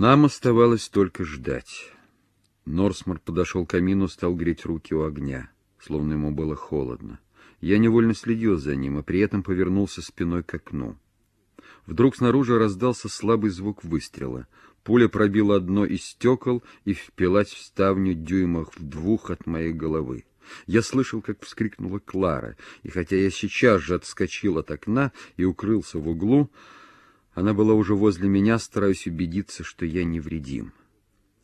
Нам оставалось только ждать. Норсмор подошел к камину, стал греть руки у огня, словно ему было холодно. Я невольно следил за ним, и при этом повернулся спиной к окну. Вдруг снаружи раздался слабый звук выстрела. Пуля пробила одно из стекол и впилась в ставню дюймах в двух от моей головы. Я слышал, как вскрикнула Клара, и хотя я сейчас же отскочил от окна и укрылся в углу, она была уже возле меня, стараясь убедиться, что я невредим.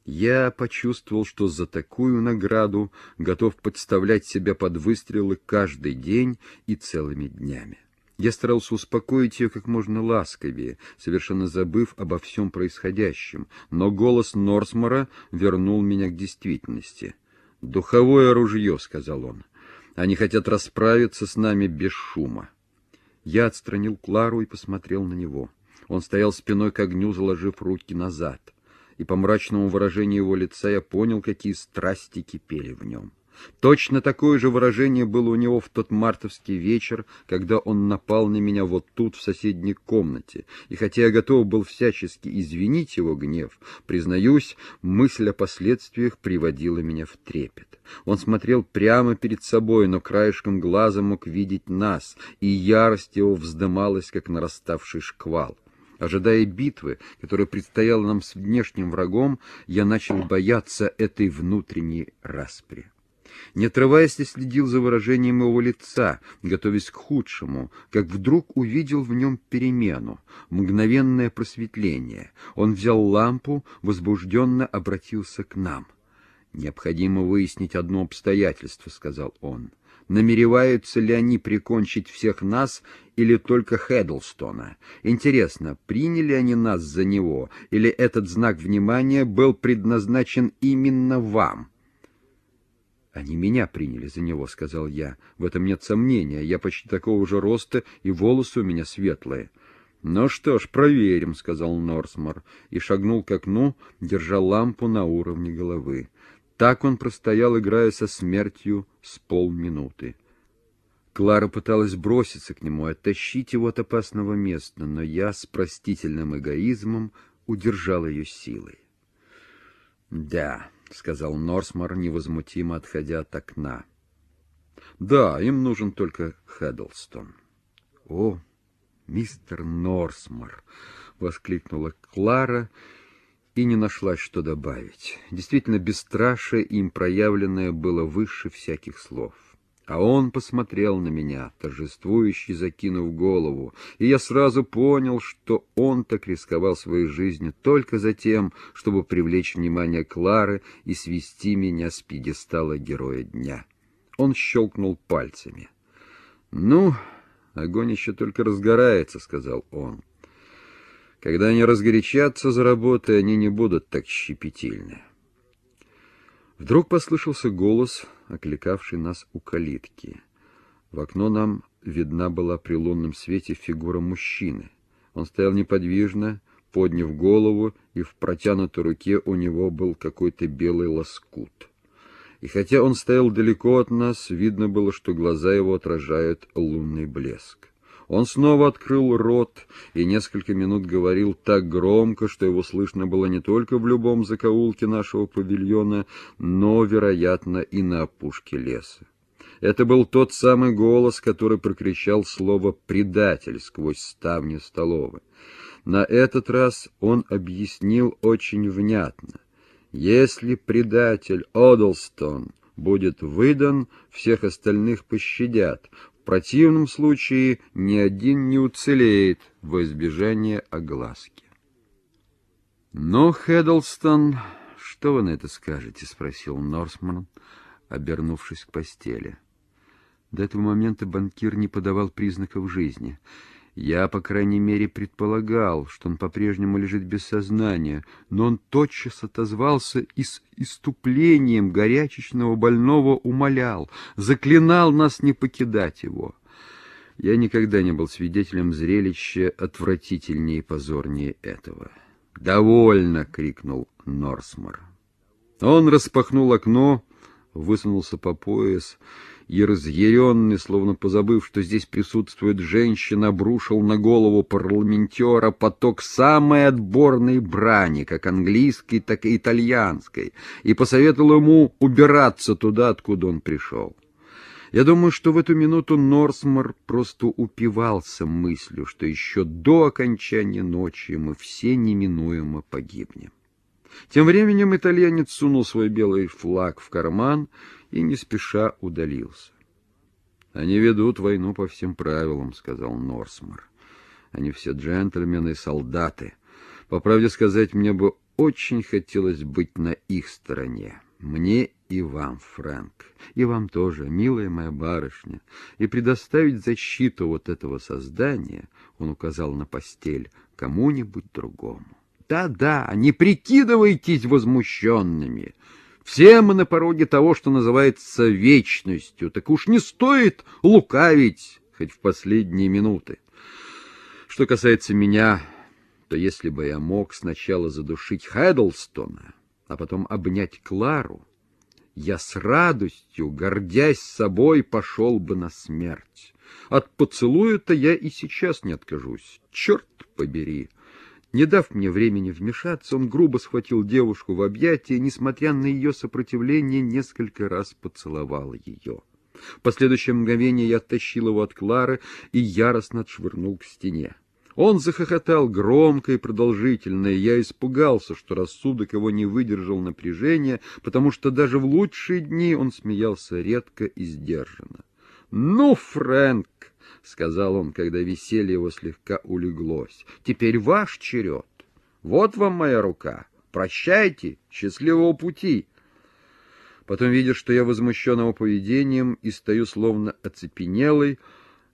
Я почувствовал, что за такую награду готов подставлять себя под выстрелы каждый день и целыми днями. Я старался успокоить ее как можно ласковее, совершенно забыв обо всем происходящем, но голос Норсмора вернул меня к действительности. «Духовое ружье», — сказал он. «Они хотят расправиться с нами без шума». Я отстранил Клару и посмотрел на него. Он стоял спиной к огню, заложив руки назад. И по мрачному выражению его лица я понял, какие страсти кипели в нем. Точно такое же выражение было у него в тот мартовский вечер, когда он напал на меня вот тут, в соседней комнате. И хотя я готов был всячески извинить его гнев, признаюсь, мысль о последствиях приводила меня в трепет. Он смотрел прямо перед собой, но краешком глаза мог видеть нас, и ярость его вздымалась, как нараставший шквал. Ожидая битвы, которая предстояла нам с внешним врагом, я начал бояться этой внутренней распри. Не отрываясь, я следил за выражением его лица, готовясь к худшему, как вдруг увидел в нем перемену, мгновенное просветление. Он взял лампу, возбужденно обратился к нам. «Необходимо выяснить одно обстоятельство», — сказал он. «Намереваются ли они прикончить всех нас или только Хеддлстона? Интересно, приняли они нас за него, или этот знак внимания был предназначен именно вам?» «Они меня приняли за него», — сказал я. «В этом нет сомнения. Я почти такого же роста, и волосы у меня светлые». «Ну что ж, проверим», — сказал Норсмор, и шагнул к окну, держа лампу на уровне головы. Так он простоял, играя со смертью с полминуты. Клара пыталась броситься к нему, оттащить его от опасного места, но я с простительным эгоизмом удержал ее силой. «Да», — сказал Норсмор, невозмутимо отходя от окна. «Да, им нужен только Хэддлстон». «О, мистер Норсмор!» — воскликнула Клара и не нашлась, что добавить. Действительно, бесстрашие им проявленное было выше всяких слов. А он посмотрел на меня, торжествующий, закинув голову, и я сразу понял, что он так рисковал своей жизнью только за тем, чтобы привлечь внимание Клары и свести меня с пьедестала героя дня. Он щелкнул пальцами. «Ну, огонь еще только разгорается», — сказал он. «Когда они разгорячатся за работой, они не будут так щепетильны». Вдруг послышался голос, окликавший нас у калитки. В окно нам видна была при лунном свете фигура мужчины. Он стоял неподвижно, подняв голову, и в протянутой руке у него был какой-то белый лоскут. И хотя он стоял далеко от нас, видно было, что глаза его отражают лунный блеск. Он снова открыл рот и несколько минут говорил так громко, что его слышно было не только в любом закоулке нашего павильона, но, вероятно, и на опушке леса. Это был тот самый голос, который прокричал слово «предатель» сквозь ставни столовой. На этот раз он объяснил очень внятно. Если предатель Одлстон будет выдан, всех остальных пощадят. В противном случае ни один не уцелеет во избежание огласки. «Но, Хеддлстон, что вы на это скажете?» — спросил Норсман, обернувшись к постели. До этого момента банкир не подавал признаков жизни — я, по крайней мере, предполагал, что он по-прежнему лежит без сознания, но он тотчас отозвался и с иступлением горячечного больного умолял, заклинал нас не покидать его. Я никогда не был свидетелем зрелища отвратительнее и позорнее этого. «Довольно!» — крикнул Норсмор. Он распахнул окно, высунулся по пояс и разъяренный, словно позабыв, что здесь присутствует женщина, обрушил на голову парламентера поток самой отборной брани, как английской, так и итальянской, и посоветовал ему убираться туда, откуда он пришел. Я думаю, что в эту минуту Норсмор просто упивался мыслью, что еще до окончания ночи мы все неминуемо погибнем. Тем временем итальянец сунул свой белый флаг в карман и не спеша удалился. «Они ведут войну по всем правилам», — сказал Норсмор. «Они все джентльмены и солдаты. По правде сказать, мне бы очень хотелось быть на их стороне. Мне и вам, Фрэнк, и вам тоже, милая моя барышня, и предоставить защиту вот этого создания, он указал на постель, кому-нибудь другому. Да-да, не прикидывайтесь возмущенными. Все мы на пороге того, что называется вечностью, так уж не стоит лукавить, хоть в последние минуты. Что касается меня, то если бы я мог сначала задушить Хэддлстона, а потом обнять Клару, я с радостью, гордясь собой, пошел бы на смерть. От поцелуя-то я и сейчас не откажусь. Черт побери! Не дав мне времени вмешаться, он грубо схватил девушку в объятия, несмотря на ее сопротивление, несколько раз поцеловал ее. В последующее мгновение я оттащил его от Клары и яростно отшвырнул к стене. Он захохотал громко и продолжительно, и я испугался, что рассудок его не выдержал напряжения, потому что даже в лучшие дни он смеялся редко и сдержанно. — Ну, Фрэнк! — сказал он, когда веселье его слегка улеглось. — Теперь ваш черед. Вот вам моя рука. Прощайте, счастливого пути. Потом, видя, что я возмущен его поведением и стою словно оцепенелый,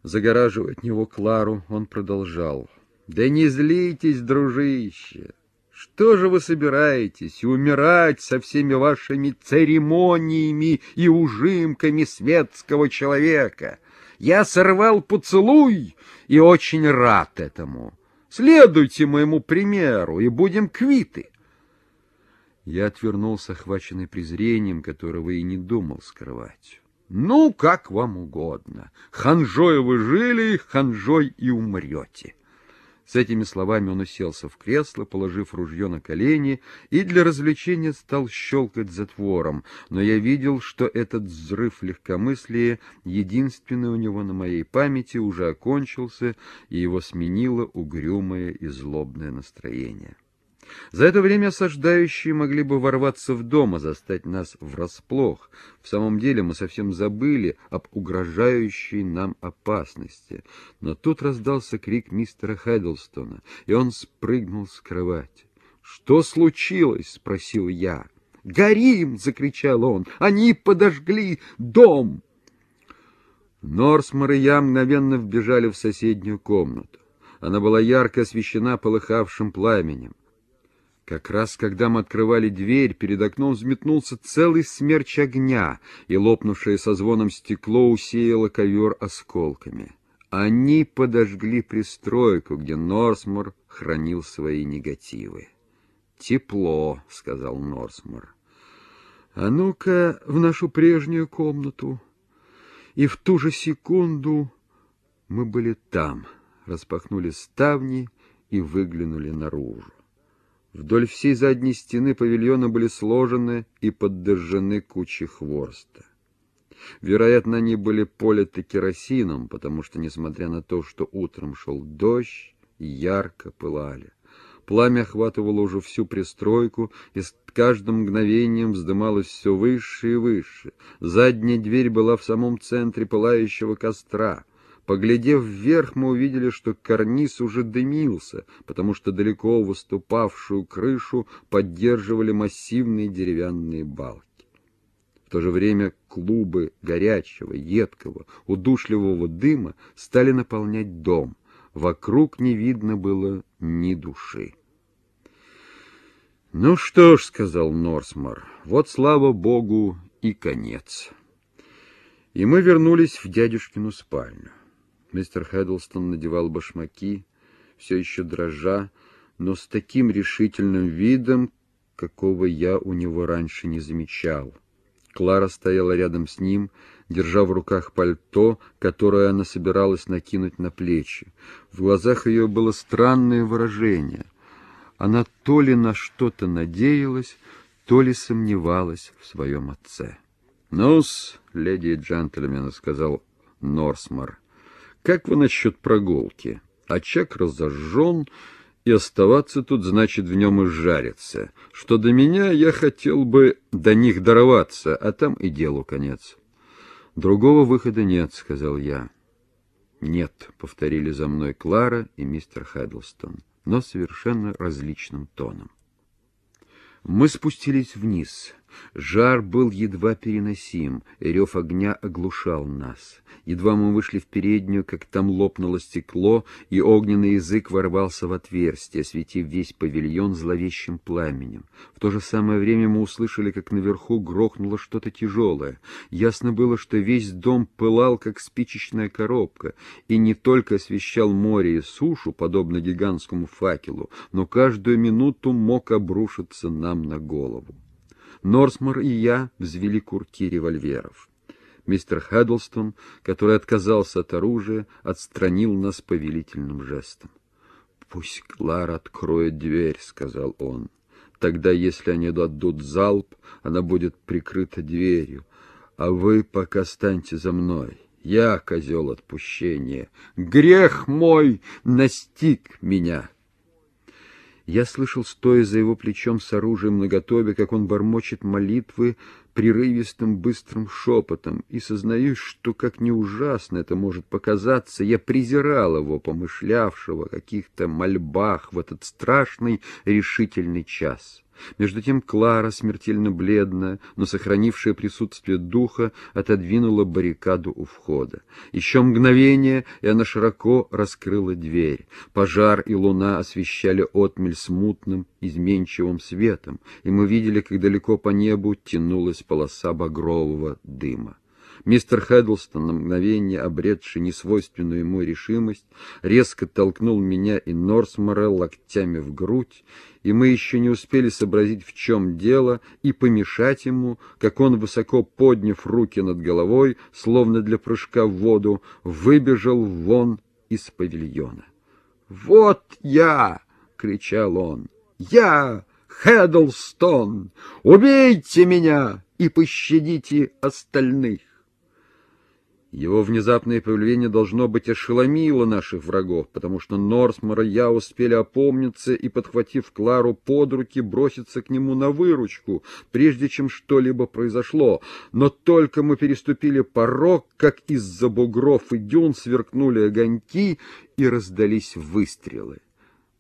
Загораживая от него Клару, он продолжал. «Да не злитесь, дружище! Что же вы собираетесь, умирать со всеми вашими церемониями и ужимками светского человека? Я сорвал поцелуй и очень рад этому. Следуйте моему примеру, и будем квиты». Я отвернулся, охваченный презрением, которого и не думал скрывать. Ну, как вам угодно. Ханжой вы жили, ханжой и умрете. С этими словами он уселся в кресло, положив ружье на колени, и для развлечения стал щелкать затвором, но я видел, что этот взрыв легкомыслия, единственный у него на моей памяти, уже окончился, и его сменило угрюмое и злобное настроение. За это время осаждающие могли бы ворваться в дом, и застать нас врасплох. В самом деле мы совсем забыли об угрожающей нам опасности. Но тут раздался крик мистера Хэддлстона, и он спрыгнул с кровати. «Что случилось?» — спросил я. «Горим!» — закричал он. «Они подожгли дом!» Норсмор и я мгновенно вбежали в соседнюю комнату. Она была ярко освещена полыхавшим пламенем. Как раз когда мы открывали дверь, перед окном взметнулся целый смерч огня, и лопнувшее со звоном стекло усеяло ковер осколками. Они подожгли пристройку, где Норсмор хранил свои негативы. «Тепло», — сказал Норсмор. «А ну-ка в нашу прежнюю комнату». И в ту же секунду мы были там, распахнули ставни и выглянули наружу. Вдоль всей задней стены павильона были сложены и поддержаны кучи хворста. Вероятно, они были политы керосином, потому что, несмотря на то, что утром шел дождь, ярко пылали. Пламя охватывало уже всю пристройку, и с каждым мгновением вздымалось все выше и выше. Задняя дверь была в самом центре пылающего костра. Поглядев вверх, мы увидели, что карниз уже дымился, потому что далеко выступавшую крышу поддерживали массивные деревянные балки. В то же время клубы горячего, едкого, удушливого дыма стали наполнять дом. Вокруг не видно было ни души. «Ну что ж», — сказал Норсмор, — «вот, слава богу, и конец». И мы вернулись в дядюшкину спальню. Мистер Хэддлстон надевал башмаки, все еще дрожа, но с таким решительным видом, какого я у него раньше не замечал. Клара стояла рядом с ним, держа в руках пальто, которое она собиралась накинуть на плечи. В глазах ее было странное выражение. Она то ли на что-то надеялась, то ли сомневалась в своем отце. «Ну-с, леди и джентльмены», — сказал Норсмор, — «как вы насчет прогулки? Очаг разожжен, и оставаться тут значит в нем и жариться. Что до меня, я хотел бы до них дорваться, а там и делу конец». «Другого выхода нет», — сказал я. «Нет», — повторили за мной Клара и мистер Хэддлстон, но совершенно различным тоном. Мы спустились вниз. Жар был едва переносим, рев огня оглушал нас. Едва мы вышли в переднюю, как там лопнуло стекло, и огненный язык ворвался в отверстие, осветив весь павильон зловещим пламенем. В то же самое время мы услышали, как наверху грохнуло что-то тяжелое. Ясно было, что весь дом пылал, как спичечная коробка, и не только освещал море и сушу, подобно гигантскому факелу, но каждую минуту мог обрушиться нам на голову. Норсмор и я взвели курки револьверов. Мистер Хэддлстон, который отказался от оружия, отстранил нас повелительным жестом. «Пусть Клара откроет дверь», — сказал он. «Тогда, если они дадут залп, она будет прикрыта дверью, а вы пока станьте за мной. Я козел отпущения. Грех мой настиг меня». Я слышал, стоя за его плечом с оружием наготове, как он бормочет молитвы прерывистым быстрым шепотом, и сознаюсь, что, как не ужасно это может показаться, я презирал его, помышлявшего о каких-то мольбах в этот страшный решительный час. Между тем Клара, смертельно бледная, но сохранившая присутствие духа, отодвинула баррикаду у входа. Еще мгновение, и она широко раскрыла дверь. Пожар и луна освещали отмель смутным, изменчивым светом, и мы видели, как далеко по небу тянулась полоса багрового дыма. Мистер Хэддлстон, на мгновение обретший несвойственную ему решимость, резко толкнул меня и Норсмора локтями в грудь, и мы еще не успели сообразить, в чем дело, и помешать ему, как он, высоко подняв руки над головой, словно для прыжка в воду, выбежал вон из павильона. «Вот я!» — кричал он. «Я, Хэддлстон! Убейте меня и пощадите остальных!» Его внезапное появление должно быть ошеломило наших врагов, потому что Норсмор и я успели опомниться и, подхватив Клару под руки, броситься к нему на выручку, прежде чем что-либо произошло. Но только мы переступили порог, как из-за бугров и дюн сверкнули огоньки и раздались выстрелы.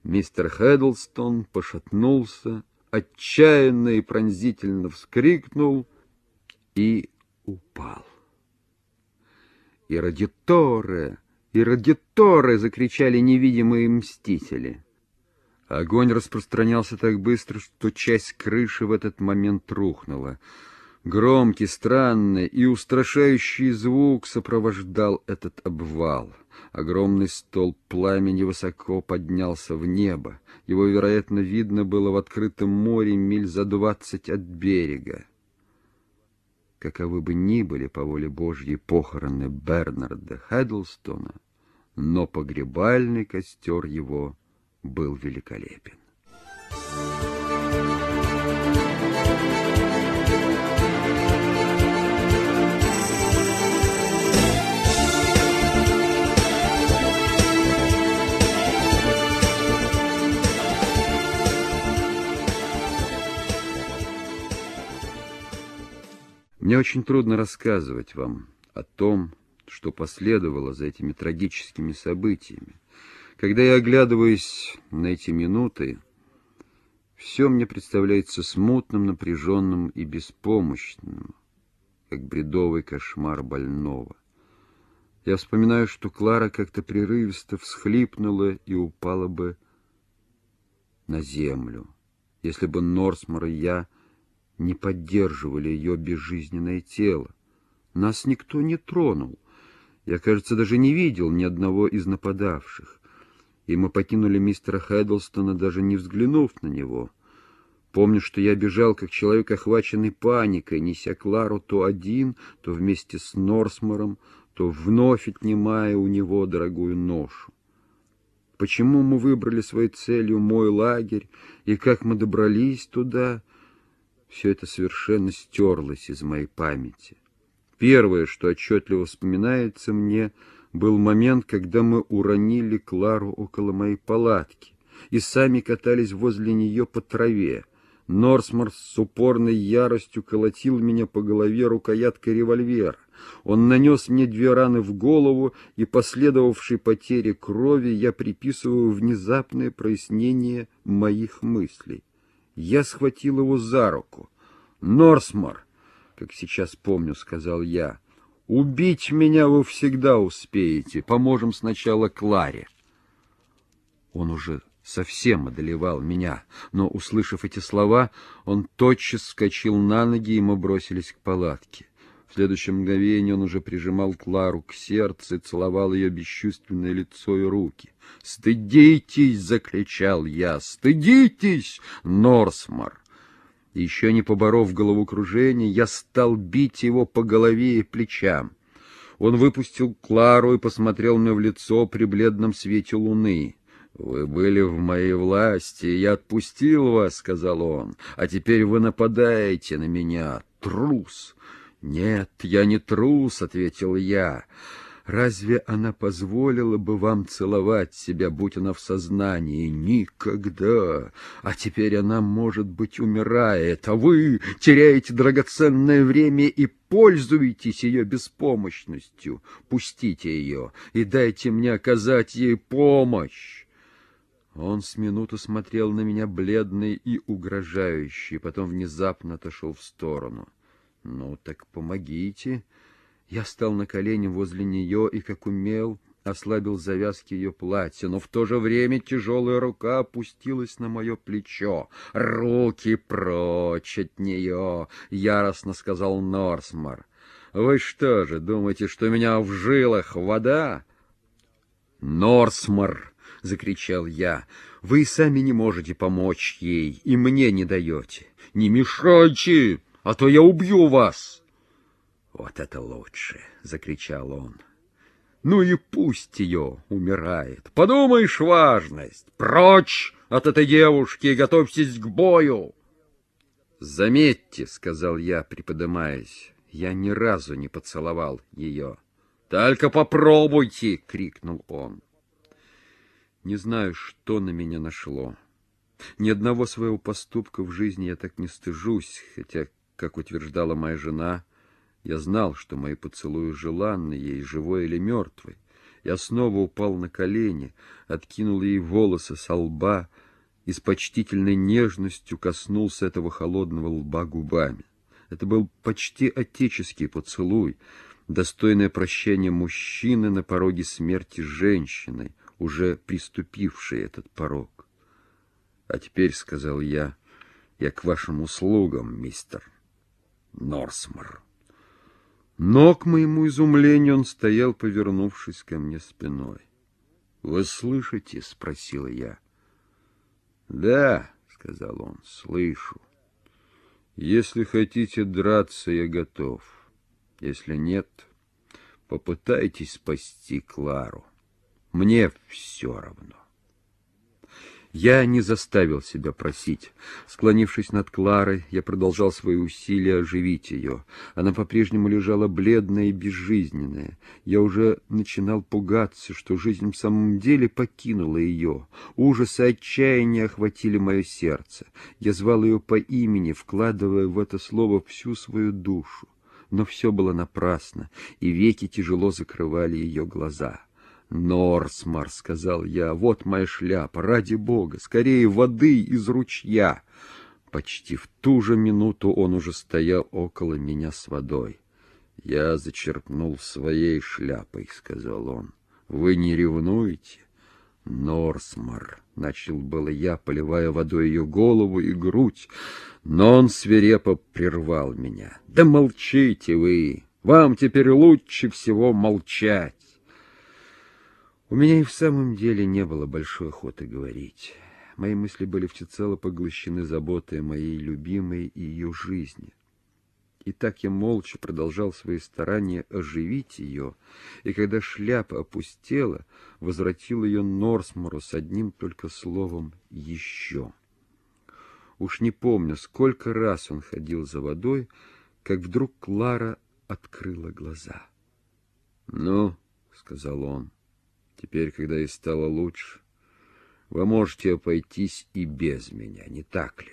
Мистер Хэддлстон пошатнулся, отчаянно и пронзительно вскрикнул и упал. «Иродиторе! Иродиторе!» — закричали невидимые мстители. Огонь распространялся так быстро, что часть крыши в этот момент рухнула. Громкий, странный и устрашающий звук сопровождал этот обвал. Огромный столб пламени высоко поднялся в небо. Его, вероятно, видно было в открытом море миль за двадцать от берега каковы бы ни были по воле Божьей похороны Бернарда Хэддлстона, но погребальный костер его был великолепен. Мне очень трудно рассказывать вам о том, что последовало за этими трагическими событиями. Когда я оглядываюсь на эти минуты, все мне представляется смутным, напряженным и беспомощным, как бредовый кошмар больного. Я вспоминаю, что Клара как-то прерывисто всхлипнула и упала бы на землю, если бы Норсмор и я не поддерживали ее безжизненное тело. Нас никто не тронул. Я, кажется, даже не видел ни одного из нападавших. И мы покинули мистера Хэддлстона, даже не взглянув на него. Помню, что я бежал, как человек, охваченный паникой, неся Клару то один, то вместе с Норсмором, то вновь отнимая у него дорогую ношу. Почему мы выбрали своей целью мой лагерь, и как мы добрались туда, все это совершенно стерлось из моей памяти. Первое, что отчетливо вспоминается мне, был момент, когда мы уронили Клару около моей палатки и сами катались возле нее по траве. Норсмор с упорной яростью колотил меня по голове рукояткой револьвера. Он нанес мне две раны в голову, и последовавшей потере крови я приписываю внезапное прояснение моих мыслей. Я схватил его за руку. «Норсмор!» как сейчас помню, сказал я. «Убить меня вы всегда успеете. Поможем сначала Кларе». Он уже совсем одолевал меня, но, услышав эти слова, он тотчас вскочил на ноги, и мы бросились к палатке. В следующем мгновении он уже прижимал Клару к сердцу и целовал ее бесчувственное лицо и руки. «Стыдитесь!» — закричал я. «Стыдитесь, Норсмар!» Еще не поборов головокружение, я стал бить его по голове и плечам. Он выпустил Клару и посмотрел мне в лицо при бледном свете луны. «Вы были в моей власти, я отпустил вас», — сказал он, — «а теперь вы нападаете на меня, трус». «Нет, я не трус», — ответил я. Разве она позволила бы вам целовать себя, будь она в сознании? Никогда. А теперь она, может быть, умирает, а вы теряете драгоценное время и пользуетесь ее беспомощностью. Пустите ее и дайте мне оказать ей помощь. Он с минуту смотрел на меня бледный и угрожающий, потом внезапно отошел в сторону. — Ну так помогите, я стал на колени возле нее и, как умел, ослабил завязки ее платья, но в то же время тяжелая рука опустилась на мое плечо. «Руки прочь от нее!» — яростно сказал Норсмар. «Вы что же, думаете, что у меня в жилах вода?» «Норсмар!» — закричал я. «Вы сами не можете помочь ей, и мне не даете. Не мешайте, а то я убью вас!» «Вот это лучше!» — закричал он. «Ну и пусть ее умирает. Подумаешь, важность! Прочь от этой девушки и готовьтесь к бою!» «Заметьте», — сказал я, приподымаясь, — «я ни разу не поцеловал ее». «Только попробуйте!» — крикнул он. Не знаю, что на меня нашло. Ни одного своего поступка в жизни я так не стыжусь, хотя, как утверждала моя жена, я знал, что мои поцелуи желанны ей, живой или мертвый. Я снова упал на колени, откинул ей волосы со лба и с почтительной нежностью коснулся этого холодного лба губами. Это был почти отеческий поцелуй, достойное прощения мужчины на пороге смерти женщиной, уже приступившей этот порог. — А теперь, — сказал я, — я к вашим услугам, мистер Норсмор. Но, к моему изумлению, он стоял, повернувшись ко мне спиной. — Вы слышите? — спросила я. — Да, — сказал он, — слышу. Если хотите драться, я готов. Если нет, попытайтесь спасти Клару. Мне все равно. Я не заставил себя просить. Склонившись над Кларой, я продолжал свои усилия оживить ее. Она по-прежнему лежала бледная и безжизненная. Я уже начинал пугаться, что жизнь в самом деле покинула ее. Ужас и отчаяние охватили мое сердце. Я звал ее по имени, вкладывая в это слово всю свою душу. Но все было напрасно, и веки тяжело закрывали ее глаза. «Норсмар», — сказал я, — «вот моя шляпа, ради бога, скорее воды из ручья». Почти в ту же минуту он уже стоял около меня с водой. «Я зачерпнул своей шляпой», — сказал он. «Вы не ревнуете?» «Норсмар», — начал было я, поливая водой ее голову и грудь, но он свирепо прервал меня. «Да молчите вы! Вам теперь лучше всего молчать!» У меня и в самом деле не было большой охоты говорить. мои мысли были всецело поглощены заботой о моей любимой и ее жизни. И так я молча продолжал свои старания оживить ее, и когда шляпа опустела, возвратил ее Норсмору с одним только словом «еще». Уж не помню, сколько раз он ходил за водой, как вдруг Клара открыла глаза. — Ну, — сказал он, — теперь, когда ей стало лучше, вы можете обойтись и без меня, не так ли?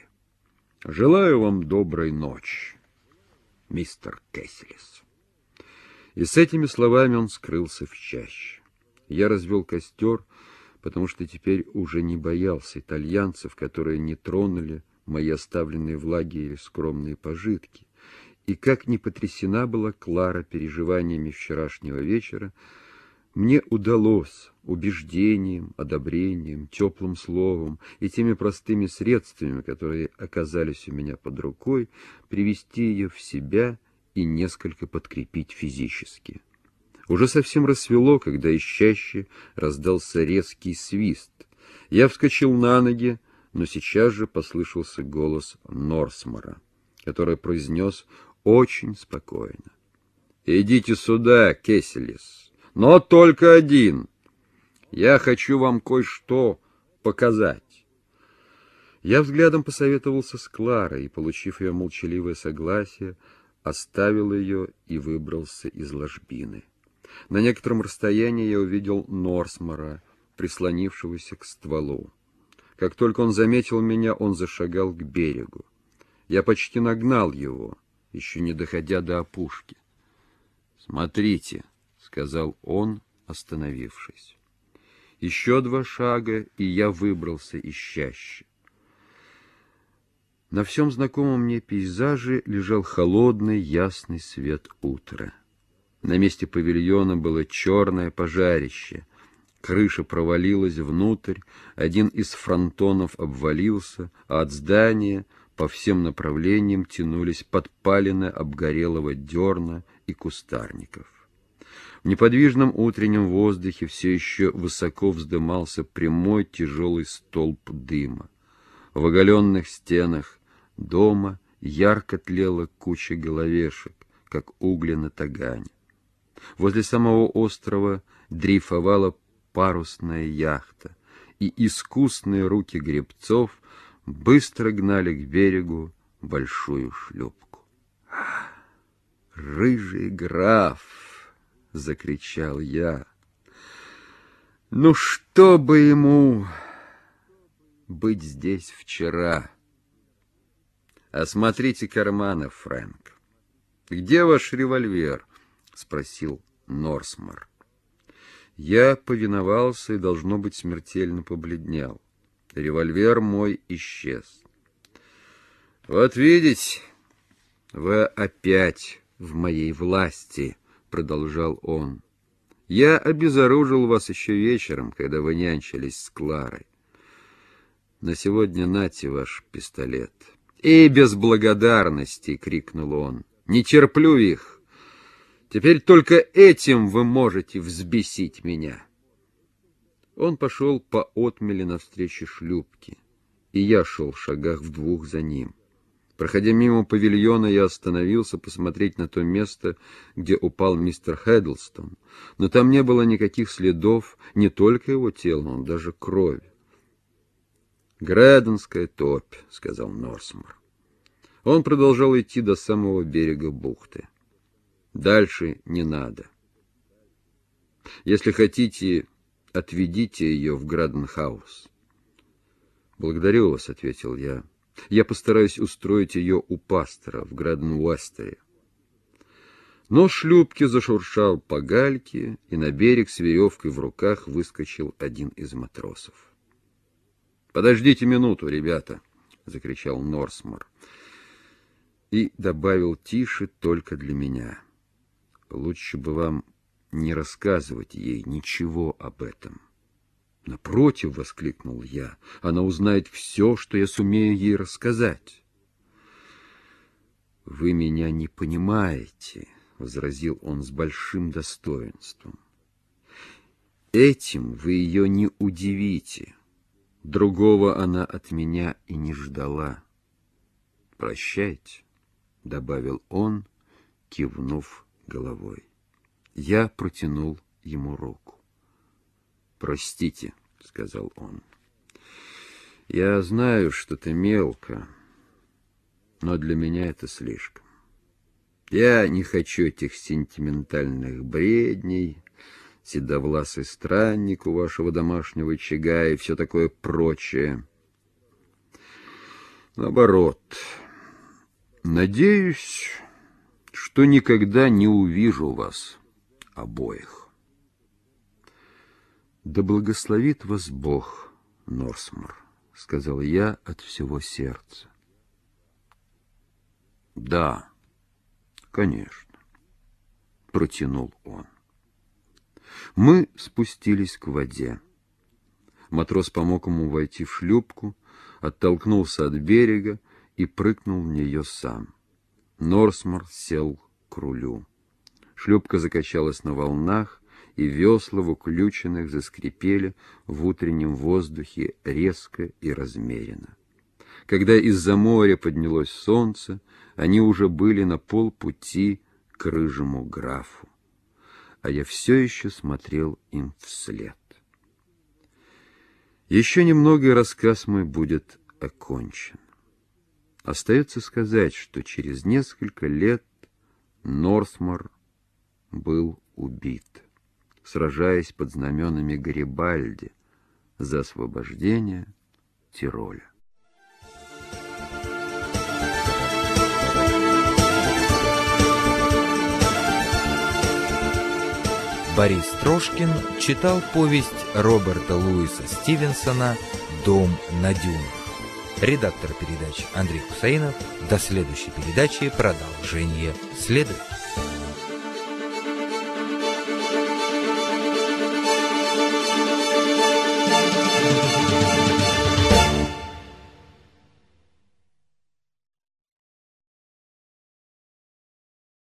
Желаю вам доброй ночи мистер Кэссилис. И с этими словами он скрылся в чаще. Я развел костер, потому что теперь уже не боялся итальянцев, которые не тронули мои оставленные в лагере скромные пожитки. И как не потрясена была Клара переживаниями вчерашнего вечера, мне удалось убеждением, одобрением, теплым словом и теми простыми средствами, которые оказались у меня под рукой, привести ее в себя и несколько подкрепить физически. Уже совсем рассвело, когда из чаще раздался резкий свист. Я вскочил на ноги, но сейчас же послышался голос Норсмора, который произнес очень спокойно. «Идите сюда, Кеселис!» Но только один. Я хочу вам кое-что показать. Я взглядом посоветовался с Кларой и, получив ее молчаливое согласие, оставил ее и выбрался из ложбины. На некотором расстоянии я увидел Норсмора, прислонившегося к стволу. Как только он заметил меня, он зашагал к берегу. Я почти нагнал его, еще не доходя до опушки. «Смотрите», сказал он, остановившись. Еще два шага, и я выбрался из чащи. На всем знакомом мне пейзаже лежал холодный ясный свет утра. На месте павильона было черное пожарище. Крыша провалилась внутрь, один из фронтонов обвалился, а от здания по всем направлениям тянулись подпалины обгорелого дерна и кустарников. В неподвижном утреннем воздухе все еще высоко вздымался прямой тяжелый столб дыма. В оголенных стенах дома ярко тлела куча головешек, как угли на тагане. Возле самого острова дрейфовала парусная яхта, и искусные руки гребцов быстро гнали к берегу большую шлюпку. «Рыжий граф!» — закричал я. «Ну что бы ему быть здесь вчера?» «Осмотрите карманы, Фрэнк. Где ваш револьвер?» — спросил Норсмор. Я повиновался и, должно быть, смертельно побледнел. Револьвер мой исчез. «Вот видите, вы опять в моей власти», — продолжал он. «Я обезоружил вас еще вечером, когда вы нянчились с Кларой. На сегодня нате ваш пистолет». «И без благодарности!» — крикнул он. «Не терплю их! Теперь только этим вы можете взбесить меня!» Он пошел по отмели навстречу шлюпке, и я шел в шагах в двух за ним. Проходя мимо павильона, я остановился посмотреть на то место, где упал мистер Хэддлстон, но там не было никаких следов, не только его тела, но даже крови. «Грэденская топь», — сказал Норсмор. Он продолжал идти до самого берега бухты. «Дальше не надо. Если хотите, отведите ее в Граденхаус». «Благодарю вас», — ответил я. Я постараюсь устроить ее у пастора в Граден-Уэстере. Но шлюпки зашуршал по гальке, и на берег с веревкой в руках выскочил один из матросов. — Подождите минуту, ребята! — закричал Норсмор. И добавил тише только для меня. Лучше бы вам не рассказывать ей ничего об этом. Напротив, — воскликнул я, — она узнает все, что я сумею ей рассказать. Вы меня не понимаете, — возразил он с большим достоинством. Этим вы ее не удивите. Другого она от меня и не ждала. «Прощайте», — добавил он, кивнув головой. Я протянул ему руку. «Простите», — сказал он. «Я знаю, что ты мелко, но для меня это слишком. Я не хочу этих сентиментальных бредней, седовласый странник у вашего домашнего очага и все такое прочее. Наоборот, надеюсь, что никогда не увижу вас обоих. Да благословит вас Бог, Норсмор, сказал я от всего сердца. Да, конечно, протянул он. Мы спустились к воде. Матрос помог ему войти в шлюпку, оттолкнулся от берега и прыгнул в нее сам. Норсмор сел к рулю. Шлюпка закачалась на волнах, и весла в уключенных заскрипели в утреннем воздухе резко и размеренно. Когда из-за моря поднялось солнце, они уже были на полпути к рыжему графу а я все еще смотрел им вслед. Еще немного, и рассказ мой будет окончен. Остается сказать, что через несколько лет Норсмор был убит, сражаясь под знаменами Гарибальди за освобождение Тироля. Борис Трошкин читал повесть Роберта Луиса Стивенсона «Дом на дюнах». Редактор передач Андрей Хусаинов. До следующей передачи продолжение следует.